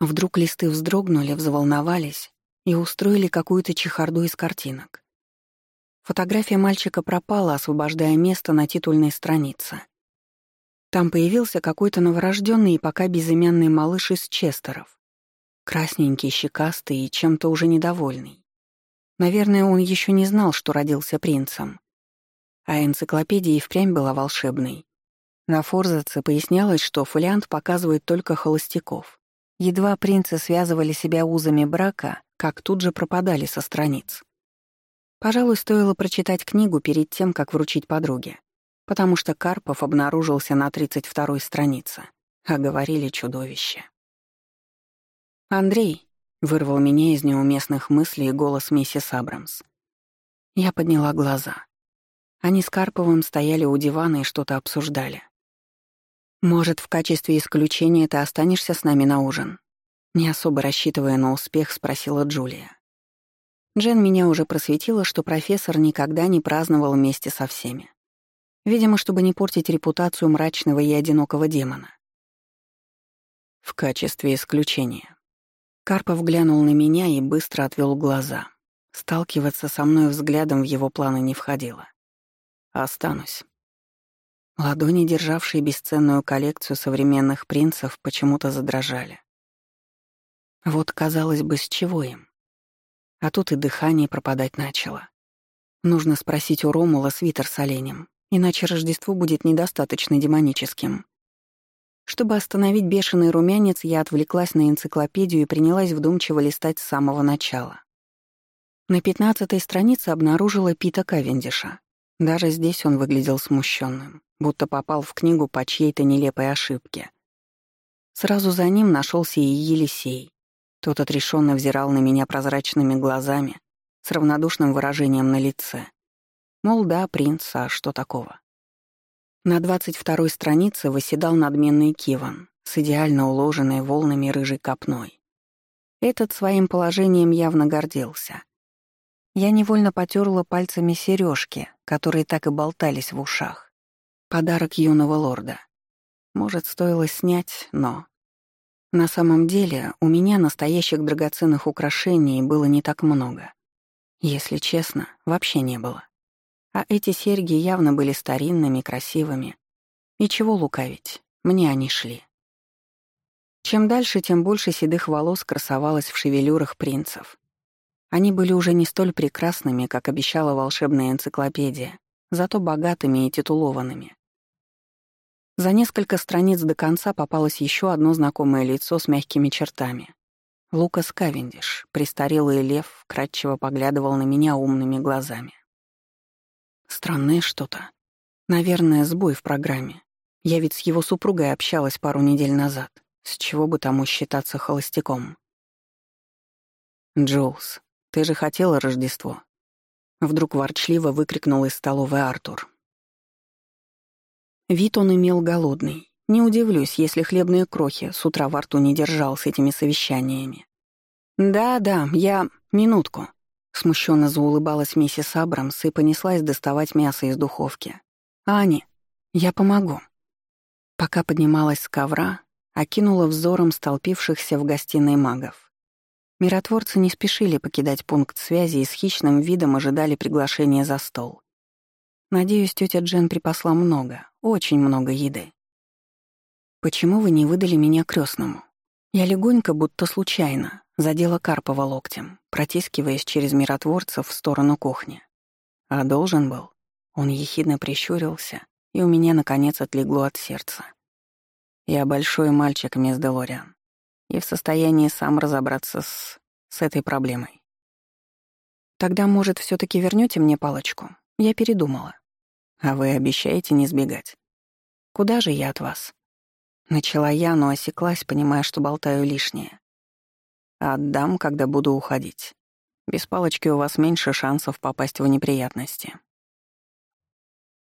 Вдруг листы вздрогнули, взволновались и устроили какую-то чехарду из картинок. Фотография мальчика пропала, освобождая место на титульной странице. Там появился какой-то новорожденный и пока безымянный малыш из Честеров. Красненький, щекастый и чем-то уже недовольный. Наверное, он еще не знал, что родился принцем. А энциклопедия и впрямь была волшебной. На форзаце пояснялось, что фолиант показывает только холостяков. Едва принцы связывали себя узами брака, как тут же пропадали со страниц. Пожалуй, стоило прочитать книгу перед тем, как вручить подруге, потому что Карпов обнаружился на 32-й странице, а говорили чудовище. «Андрей», — вырвал меня из неуместных мыслей голос миссис Абрамс. Я подняла глаза. Они с Карповым стояли у дивана и что-то обсуждали. «Может, в качестве исключения ты останешься с нами на ужин?» Не особо рассчитывая на успех, спросила Джулия. Джен меня уже просветила, что профессор никогда не праздновал вместе со всеми. Видимо, чтобы не портить репутацию мрачного и одинокого демона. В качестве исключения. Карпов глянул на меня и быстро отвел глаза. Сталкиваться со мной взглядом в его планы не входило. Останусь. Ладони, державшие бесценную коллекцию современных принцев, почему-то задрожали. Вот, казалось бы, с чего им? А тут и дыхание пропадать начало. Нужно спросить у Ромула свитер с оленем, иначе Рождество будет недостаточно демоническим. Чтобы остановить бешеный румянец, я отвлеклась на энциклопедию и принялась вдумчиво листать с самого начала. На пятнадцатой странице обнаружила Пита Кавендиша. Даже здесь он выглядел смущенным, будто попал в книгу по чьей-то нелепой ошибке. Сразу за ним нашелся и Елисей. Тот отрешенно взирал на меня прозрачными глазами, с равнодушным выражением на лице. Мол, да, принц, а что такого? На двадцать второй странице восседал надменный Киван с идеально уложенной волнами рыжей копной. Этот своим положением явно гордился. Я невольно потерла пальцами сережки, которые так и болтались в ушах. Подарок юного лорда. Может, стоило снять, но... На самом деле, у меня настоящих драгоценных украшений было не так много. Если честно, вообще не было. А эти серьги явно были старинными, красивыми. И чего лукавить, мне они шли. Чем дальше, тем больше седых волос красовалось в шевелюрах принцев. Они были уже не столь прекрасными, как обещала волшебная энциклопедия, зато богатыми и титулованными. За несколько страниц до конца попалось еще одно знакомое лицо с мягкими чертами. Лукас Кавендиш, престарелый лев, кратчево поглядывал на меня умными глазами. Странное что-то. Наверное, сбой в программе. Я ведь с его супругой общалась пару недель назад. С чего бы тому считаться холостяком? «Джоулс, ты же хотела Рождество?» Вдруг ворчливо выкрикнул из столовой Артур. Вид он имел голодный. Не удивлюсь, если хлебные крохи с утра во рту не держал с этими совещаниями. «Да-да, я... Минутку». Смущенно заулыбалась миссис Абрамс и понеслась доставать мясо из духовки. «Ани, я помогу». Пока поднималась с ковра, окинула взором столпившихся в гостиной магов. Миротворцы не спешили покидать пункт связи и с хищным видом ожидали приглашения за стол. Надеюсь, тетя Джен припасла много, очень много еды. «Почему вы не выдали меня крестному? Я легонько, будто случайно, задела Карпова локтем, протискиваясь через миротворцев в сторону кухни. А должен был. Он ехидно прищурился, и у меня, наконец, отлегло от сердца. Я большой мальчик, мисс Делориан, и в состоянии сам разобраться с... с этой проблемой. Тогда, может, все таки вернете мне палочку? Я передумала. А вы обещаете не сбегать? Куда же я от вас? Начала я, но осеклась, понимая, что болтаю лишнее. Отдам, когда буду уходить. Без палочки у вас меньше шансов попасть в неприятности.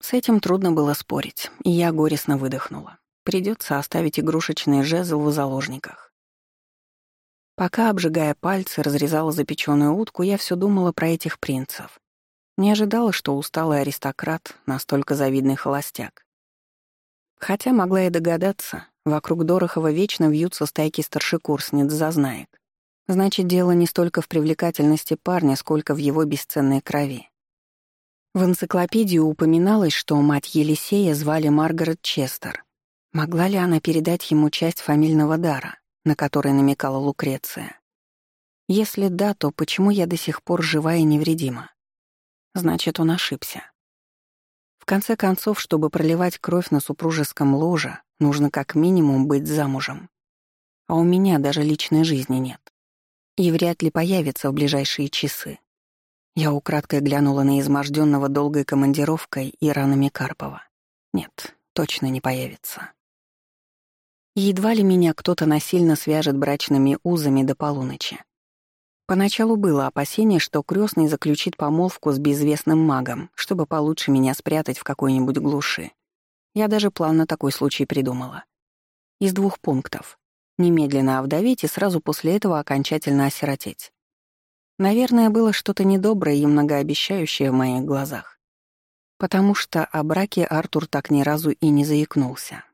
С этим трудно было спорить, и я горестно выдохнула. Придется оставить игрушечный жезл в заложниках. Пока, обжигая пальцы, разрезала запеченную утку, я все думала про этих принцев. Не ожидала, что усталый аристократ — настолько завидный холостяк. Хотя могла и догадаться, вокруг Дорохова вечно вьются стайки старшекурсниц зазнаек. Значит, дело не столько в привлекательности парня, сколько в его бесценной крови. В энциклопедии упоминалось, что мать Елисея звали Маргарет Честер. Могла ли она передать ему часть фамильного дара, на который намекала Лукреция? Если да, то почему я до сих пор жива и невредима? Значит, он ошибся. В конце концов, чтобы проливать кровь на супружеском ложе, нужно как минимум быть замужем. А у меня даже личной жизни нет и вряд ли появится в ближайшие часы. Я украдкой глянула на изможденного долгой командировкой и ранами Карпова. Нет, точно не появится. Едва ли меня кто-то насильно свяжет брачными узами до полуночи. Поначалу было опасение, что крестный заключит помолвку с безвестным магом, чтобы получше меня спрятать в какой-нибудь глуши. Я даже план на такой случай придумала. Из двух пунктов немедленно овдоветь и сразу после этого окончательно осиротеть. Наверное, было что-то недоброе и многообещающее в моих глазах. Потому что о браке Артур так ни разу и не заикнулся.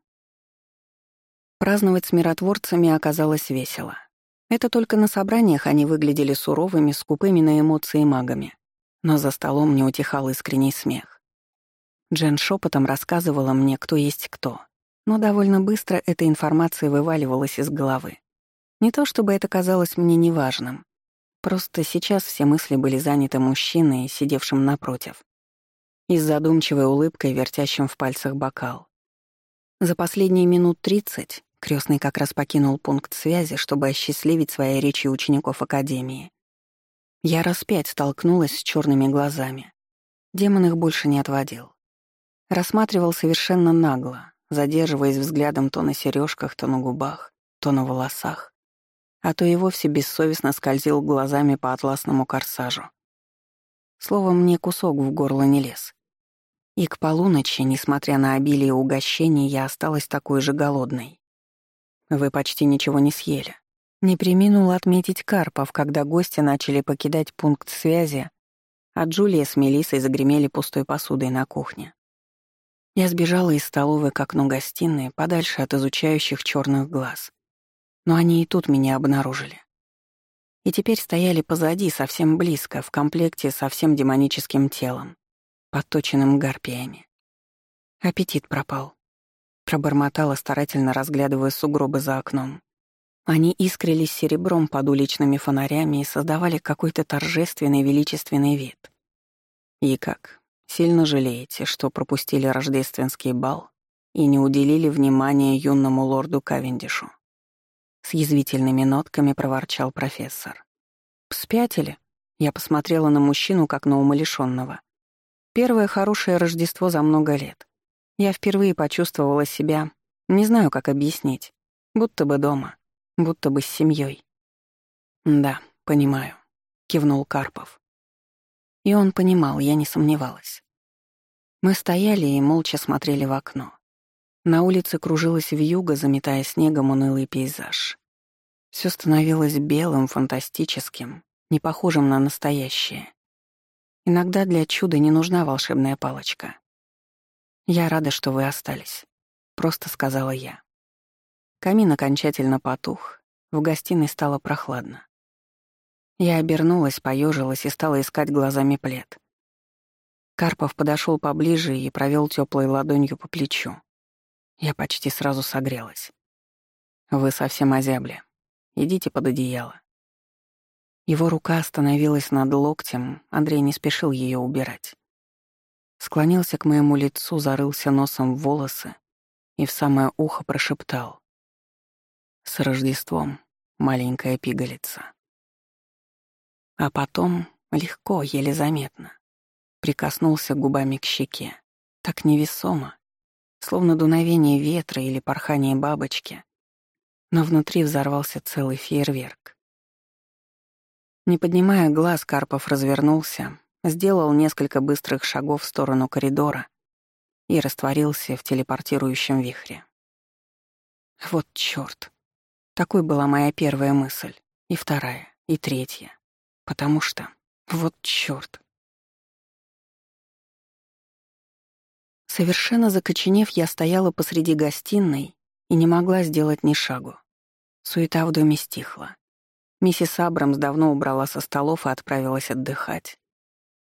Праздновать с миротворцами оказалось весело. Это только на собраниях они выглядели суровыми, скупыми на эмоции магами. Но за столом не утихал искренний смех. Джен шепотом рассказывала мне, кто есть кто, но довольно быстро эта информация вываливалась из головы. Не то чтобы это казалось мне неважным. Просто сейчас все мысли были заняты мужчиной, сидевшим напротив. И с задумчивой улыбкой, вертящим в пальцах бокал. За последние минут тридцать крестный как раз покинул пункт связи, чтобы осчастливить своей речью учеников Академии. Я раз пять столкнулась с черными глазами. Демон их больше не отводил. Рассматривал совершенно нагло, задерживаясь взглядом то на сережках, то на губах, то на волосах, а то и вовсе бессовестно скользил глазами по атласному корсажу. Словом, мне кусок в горло не лез. И к полуночи, несмотря на обилие угощений, я осталась такой же голодной. Вы почти ничего не съели. Не приминул отметить Карпов, когда гости начали покидать пункт связи, а Джулия с Мелиссой загремели пустой посудой на кухне. Я сбежала из столовой к окну гостиной, подальше от изучающих черных глаз. Но они и тут меня обнаружили. И теперь стояли позади, совсем близко, в комплекте со всем демоническим телом, подточенным гарпиями. Аппетит пропал. Пробормотала, старательно разглядывая сугробы за окном. Они искрились серебром под уличными фонарями и создавали какой-то торжественный величественный вид. И как, Сильно жалеете, что пропустили рождественский бал и не уделили внимания юному лорду Кавендишу. С язвительными нотками проворчал профессор. «Спятили?» Я посмотрела на мужчину, как на умалишённого. Первое хорошее Рождество за много лет. Я впервые почувствовала себя, не знаю, как объяснить, будто бы дома, будто бы с семьей. «Да, понимаю», — кивнул Карпов. И он понимал, я не сомневалась. Мы стояли и молча смотрели в окно. На улице кружилась вьюга, заметая снегом унылый пейзаж. Все становилось белым, фантастическим, не похожим на настоящее. Иногда для чуда не нужна волшебная палочка. «Я рада, что вы остались», — просто сказала я. Камин окончательно потух, в гостиной стало прохладно. Я обернулась, поежилась и стала искать глазами плед. Карпов подошел поближе и провел теплой ладонью по плечу. Я почти сразу согрелась. «Вы совсем озябли. Идите под одеяло». Его рука остановилась над локтем, Андрей не спешил ее убирать. Склонился к моему лицу, зарылся носом в волосы и в самое ухо прошептал. «С Рождеством, маленькая пигалица». А потом, легко, еле заметно, прикоснулся губами к щеке, так невесомо, словно дуновение ветра или порхание бабочки, но внутри взорвался целый фейерверк. Не поднимая глаз, Карпов развернулся, сделал несколько быстрых шагов в сторону коридора и растворился в телепортирующем вихре. Вот чёрт. Такой была моя первая мысль, и вторая, и третья. Потому что... Вот чёрт. Совершенно закоченев, я стояла посреди гостиной и не могла сделать ни шагу. Суета в доме стихла. Миссис Абрамс давно убрала со столов и отправилась отдыхать.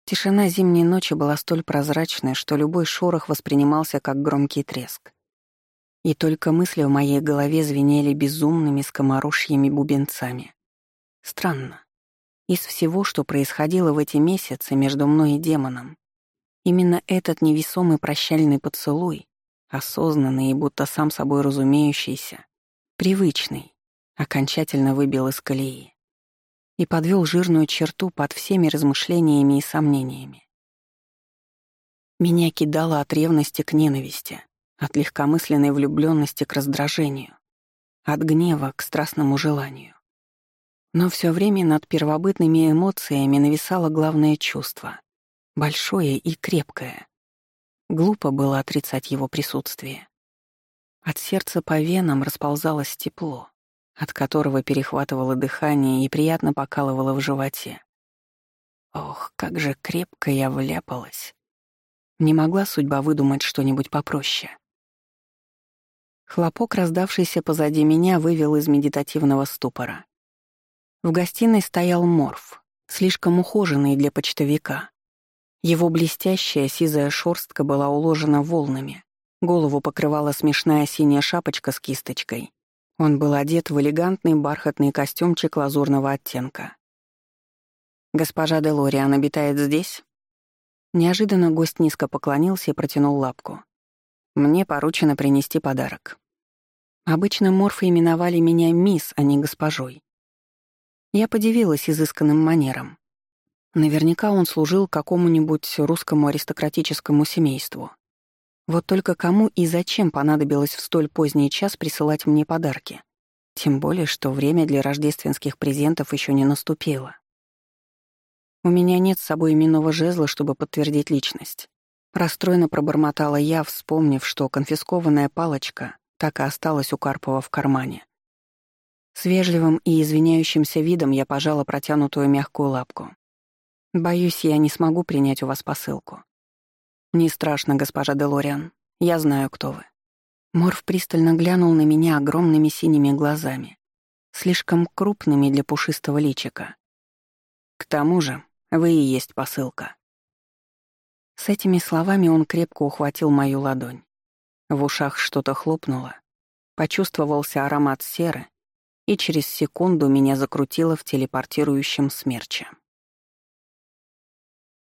Тишина зимней ночи была столь прозрачной, что любой шорох воспринимался как громкий треск. И только мысли в моей голове звенели безумными скоморожьими бубенцами. Странно. Из всего, что происходило в эти месяцы между мной и демоном, именно этот невесомый прощальный поцелуй, осознанный и будто сам собой разумеющийся, привычный, окончательно выбил из колеи и подвел жирную черту под всеми размышлениями и сомнениями. Меня кидало от ревности к ненависти, от легкомысленной влюбленности к раздражению, от гнева к страстному желанию. Но все время над первобытными эмоциями нависало главное чувство — большое и крепкое. Глупо было отрицать его присутствие. От сердца по венам расползалось тепло, от которого перехватывало дыхание и приятно покалывало в животе. Ох, как же крепко я вляпалась. Не могла судьба выдумать что-нибудь попроще. Хлопок, раздавшийся позади меня, вывел из медитативного ступора. В гостиной стоял морф, слишком ухоженный для почтовика. Его блестящая сизая шорстка была уложена волнами, голову покрывала смешная синяя шапочка с кисточкой, он был одет в элегантный бархатный костюмчик лазурного оттенка. «Госпожа Делориан обитает здесь?» Неожиданно гость низко поклонился и протянул лапку. «Мне поручено принести подарок». Обычно морфы именовали меня мисс, а не госпожой. Я подивилась изысканным манерам. Наверняка он служил какому-нибудь русскому аристократическому семейству. Вот только кому и зачем понадобилось в столь поздний час присылать мне подарки? Тем более, что время для рождественских презентов еще не наступило. У меня нет с собой именного жезла, чтобы подтвердить личность. Расстроенно пробормотала я, вспомнив, что конфискованная палочка так и осталась у Карпова в кармане. С вежливым и извиняющимся видом я пожала протянутую мягкую лапку. «Боюсь, я не смогу принять у вас посылку. «Не страшно, госпожа Делориан. Я знаю, кто вы». Морф пристально глянул на меня огромными синими глазами, слишком крупными для пушистого личика. «К тому же, вы и есть посылка». С этими словами он крепко ухватил мою ладонь. В ушах что-то хлопнуло, почувствовался аромат серы, и через секунду меня закрутило в телепортирующем смерче.